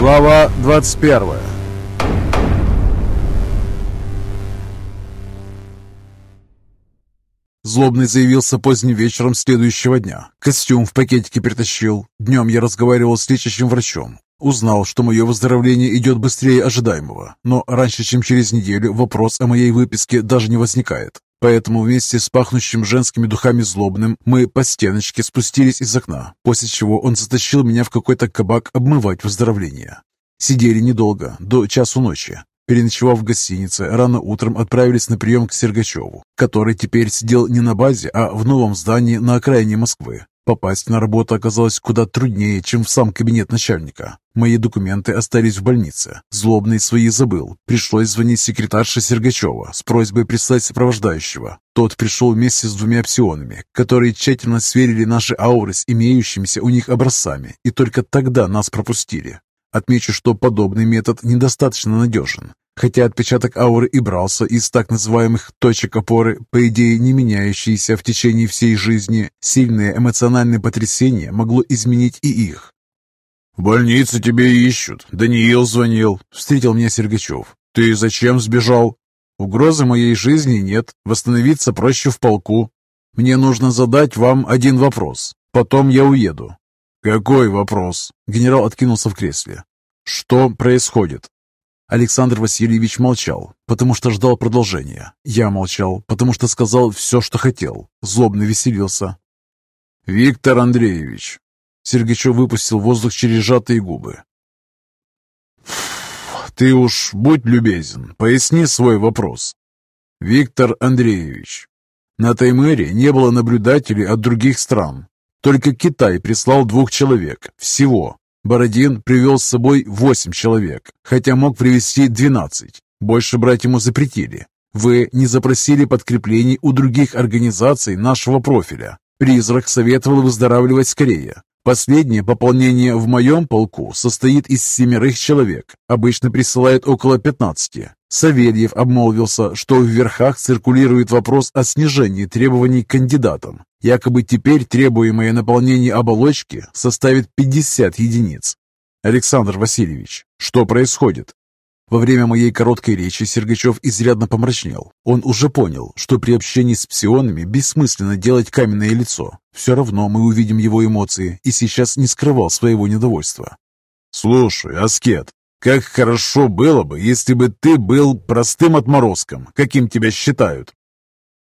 Глава 21 Злобный заявился поздним вечером следующего дня. Костюм в пакетике притащил. Днем я разговаривал с лечащим врачом. Узнал, что мое выздоровление идет быстрее ожидаемого, но раньше, чем через неделю, вопрос о моей выписке даже не возникает. Поэтому вместе с пахнущим женскими духами злобным мы по стеночке спустились из окна, после чего он затащил меня в какой-то кабак обмывать выздоровление. Сидели недолго, до часу ночи. Переночевав в гостинице, рано утром отправились на прием к Сергачеву, который теперь сидел не на базе, а в новом здании на окраине Москвы. Попасть на работу оказалось куда труднее, чем в сам кабинет начальника. Мои документы остались в больнице. Злобный свои забыл. Пришлось звонить секретарше Сергачева с просьбой прислать сопровождающего. Тот пришел вместе с двумя псионами, которые тщательно сверили наши ауры с имеющимися у них образцами, и только тогда нас пропустили. Отмечу, что подобный метод недостаточно надежен. Хотя отпечаток ауры и брался из так называемых точек опоры, по идее не меняющиеся в течение всей жизни, сильное эмоциональное потрясение могло изменить и их. «В больнице тебе ищут. Даниил звонил», — встретил меня Сергачев. «Ты зачем сбежал?» «Угрозы моей жизни нет. Восстановиться проще в полку. Мне нужно задать вам один вопрос. Потом я уеду». «Какой вопрос?» Генерал откинулся в кресле. «Что происходит?» Александр Васильевич молчал, потому что ждал продолжения. Я молчал, потому что сказал все, что хотел. Злобно веселился. «Виктор Андреевич!» Сергачев выпустил воздух через сжатые губы. «Ты уж будь любезен, поясни свой вопрос. Виктор Андреевич, на Таймыре не было наблюдателей от других стран. Только Китай прислал двух человек. Всего. Бородин привел с собой восемь человек, хотя мог привести двенадцать. Больше брать ему запретили. Вы не запросили подкреплений у других организаций нашего профиля. Призрак советовал выздоравливать скорее. Последнее пополнение в моем полку состоит из семерых человек. Обычно присылают около пятнадцати. Савельев обмолвился, что в верхах циркулирует вопрос о снижении требований к кандидатам. Якобы теперь требуемое наполнение оболочки составит 50 единиц. Александр Васильевич, что происходит? Во время моей короткой речи Сергачев изрядно помрачнел. Он уже понял, что при общении с псионами бессмысленно делать каменное лицо. Все равно мы увидим его эмоции, и сейчас не скрывал своего недовольства. «Слушай, Аскет, как хорошо было бы, если бы ты был простым отморозком, каким тебя считают.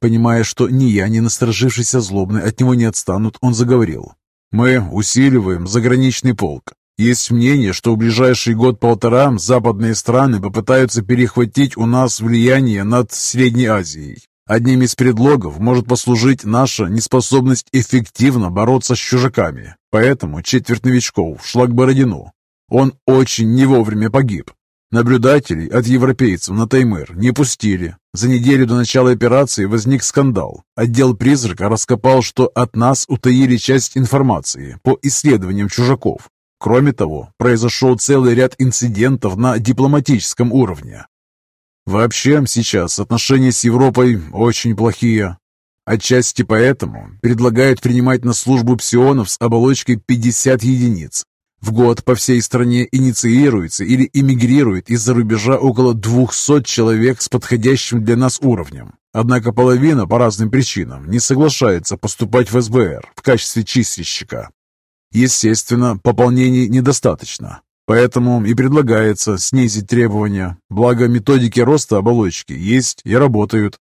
Понимая, что ни я, ни насторожившийся злобный от него не отстанут, он заговорил. «Мы усиливаем заграничный полк. Есть мнение, что в ближайший год-полтора западные страны попытаются перехватить у нас влияние над Средней Азией. Одним из предлогов может послужить наша неспособность эффективно бороться с чужаками. Поэтому четверть новичков шла к Бородину. Он очень не вовремя погиб. Наблюдателей от европейцев на Таймыр не пустили. За неделю до начала операции возник скандал. Отдел «Призрака» раскопал, что от нас утаили часть информации по исследованиям чужаков. Кроме того, произошел целый ряд инцидентов на дипломатическом уровне. Вообще, сейчас отношения с Европой очень плохие. Отчасти поэтому предлагают принимать на службу псионов с оболочкой 50 единиц. В год по всей стране инициируется или эмигрирует из-за рубежа около 200 человек с подходящим для нас уровнем. Однако половина по разным причинам не соглашается поступать в СБР в качестве чистильщика. Естественно, пополнений недостаточно. Поэтому и предлагается снизить требования. Благо методики роста оболочки есть и работают.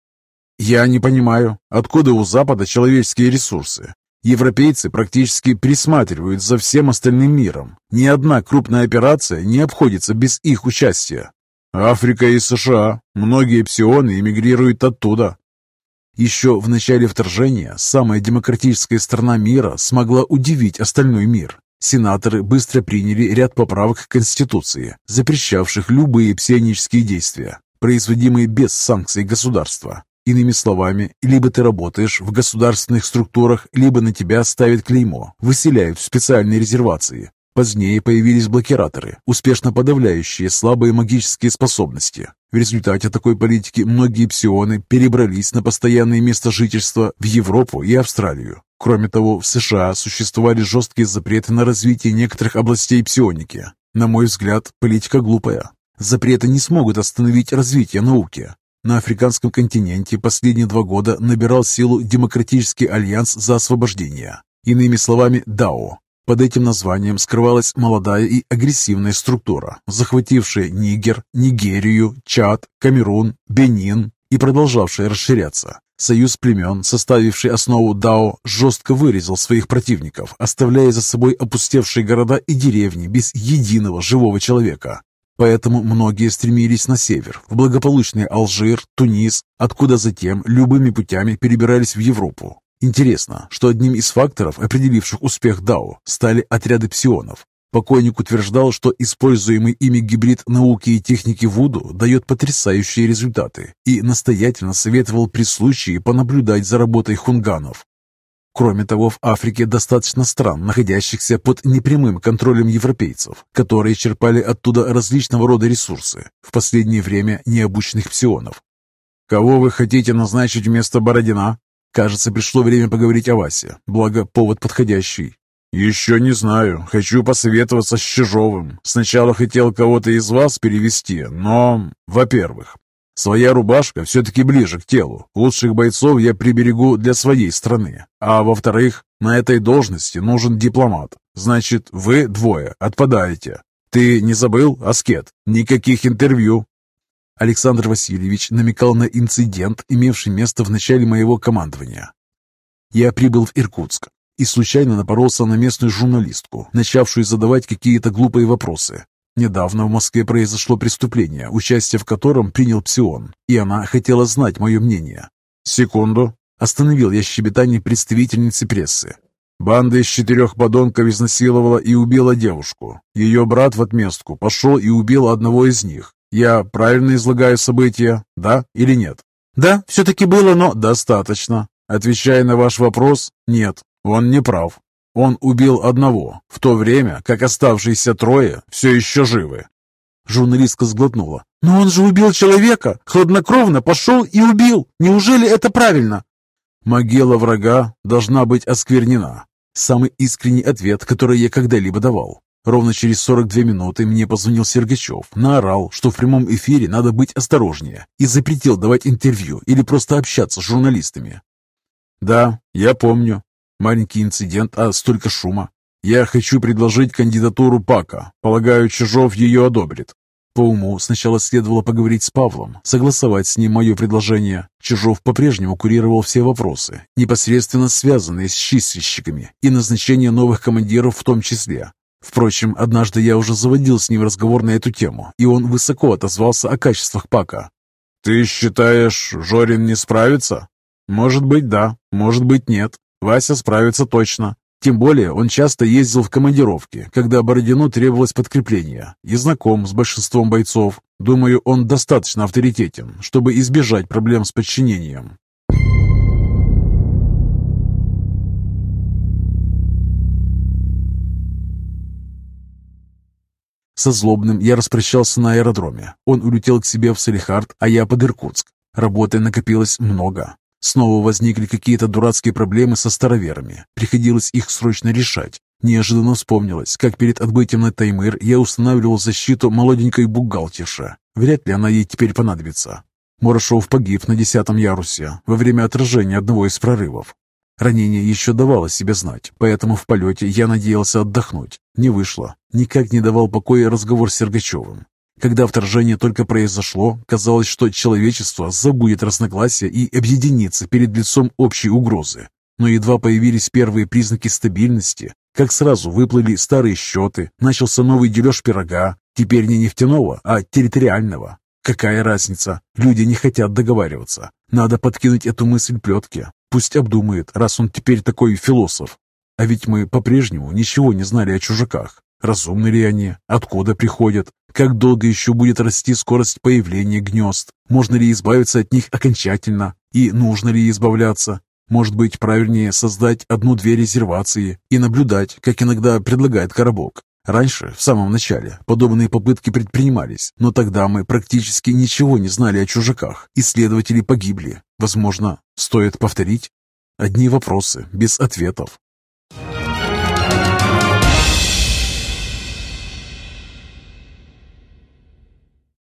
Я не понимаю, откуда у Запада человеческие ресурсы. Европейцы практически присматривают за всем остальным миром. Ни одна крупная операция не обходится без их участия. Африка и США. Многие псионы эмигрируют оттуда. Еще в начале вторжения самая демократическая страна мира смогла удивить остальной мир. Сенаторы быстро приняли ряд поправок к Конституции, запрещавших любые псионические действия, производимые без санкций государства. Иными словами, либо ты работаешь в государственных структурах, либо на тебя ставят клеймо, выселяют в специальные резервации. Позднее появились блокираторы, успешно подавляющие слабые магические способности. В результате такой политики многие псионы перебрались на постоянное место жительства в Европу и Австралию. Кроме того, в США существовали жесткие запреты на развитие некоторых областей псионики. На мой взгляд, политика глупая. Запреты не смогут остановить развитие науки. На африканском континенте последние два года набирал силу Демократический альянс за освобождение. Иными словами, ДАО. Под этим названием скрывалась молодая и агрессивная структура, захватившая Нигер, Нигерию, Чад, Камерун, Бенин и продолжавшая расширяться. Союз племен, составивший основу Дао, жестко вырезал своих противников, оставляя за собой опустевшие города и деревни без единого живого человека. Поэтому многие стремились на север, в благополучный Алжир, Тунис, откуда затем любыми путями перебирались в Европу. Интересно, что одним из факторов, определивших успех Дао, стали отряды псионов. Покойник утверждал, что используемый ими гибрид науки и техники Вуду дает потрясающие результаты и настоятельно советовал при случае понаблюдать за работой хунганов. Кроме того, в Африке достаточно стран, находящихся под непрямым контролем европейцев, которые черпали оттуда различного рода ресурсы, в последнее время необученных псионов. «Кого вы хотите назначить вместо Бородина?» Кажется, пришло время поговорить о Васе, благо повод подходящий. «Еще не знаю. Хочу посоветоваться с Чижовым. Сначала хотел кого-то из вас перевести, но, во-первых, своя рубашка все-таки ближе к телу. Лучших бойцов я приберегу для своей страны. А во-вторых, на этой должности нужен дипломат. Значит, вы двое отпадаете. Ты не забыл, Аскет? Никаких интервью. Александр Васильевич намекал на инцидент, имевший место в начале моего командования. Я прибыл в Иркутск и случайно напоролся на местную журналистку, начавшую задавать какие-то глупые вопросы. Недавно в Москве произошло преступление, участие в котором принял Псион, и она хотела знать мое мнение. «Секунду!» – остановил я щебетание представительницы прессы. Банда из четырех подонков изнасиловала и убила девушку. Ее брат в отместку пошел и убил одного из них. Я правильно излагаю события, да или нет? Да, все-таки было, но достаточно. Отвечая на ваш вопрос, нет. Он не прав. Он убил одного, в то время как оставшиеся трое все еще живы. Журналистка сглотнула. «Но он же убил человека! Хладнокровно пошел и убил! Неужели это правильно?» «Могила врага должна быть осквернена». Самый искренний ответ, который я когда-либо давал. Ровно через 42 минуты мне позвонил Сергачев, наорал, что в прямом эфире надо быть осторожнее и запретил давать интервью или просто общаться с журналистами. «Да, я помню. Маленький инцидент, а столько шума. Я хочу предложить кандидатуру Пака. Полагаю, Чижов ее одобрит. По уму сначала следовало поговорить с Павлом, согласовать с ним мое предложение. Чижов по-прежнему курировал все вопросы, непосредственно связанные с чистильщиками и назначение новых командиров в том числе. Впрочем, однажды я уже заводил с ним разговор на эту тему, и он высоко отозвался о качествах Пака. «Ты считаешь, Жорин не справится?» «Может быть, да, может быть, нет. Вася справится точно. Тем более он часто ездил в командировки, когда Бородину требовалось подкрепление, и знаком с большинством бойцов. Думаю, он достаточно авторитетен, чтобы избежать проблем с подчинением. Со Злобным я распрощался на аэродроме. Он улетел к себе в Салихард, а я под Иркутск. Работы накопилось много. Снова возникли какие-то дурацкие проблемы со староверами. Приходилось их срочно решать. Неожиданно вспомнилось, как перед отбытием на Таймыр я устанавливал защиту молоденькой бухгалтерши. Вряд ли она ей теперь понадобится. Морошов погиб на десятом ярусе во время отражения одного из прорывов. Ранение еще давало себе знать, поэтому в полете я надеялся отдохнуть. Не вышло. Никак не давал покоя разговор с Сергачевым. Когда вторжение только произошло, казалось, что человечество забудет разногласия и объединится перед лицом общей угрозы. Но едва появились первые признаки стабильности, как сразу выплыли старые счеты, начался новый дележ пирога, теперь не нефтяного, а территориального. Какая разница? Люди не хотят договариваться. Надо подкинуть эту мысль плетке. Пусть обдумает, раз он теперь такой философ. А ведь мы по-прежнему ничего не знали о чужаках. Разумны ли они? Откуда приходят? Как долго еще будет расти скорость появления гнезд? Можно ли избавиться от них окончательно? И нужно ли избавляться? Может быть, правильнее создать одну-две резервации и наблюдать, как иногда предлагает коробок. Раньше, в самом начале, подобные попытки предпринимались, но тогда мы практически ничего не знали о чужаках. Исследователи погибли. Возможно, стоит повторить? Одни вопросы, без ответов.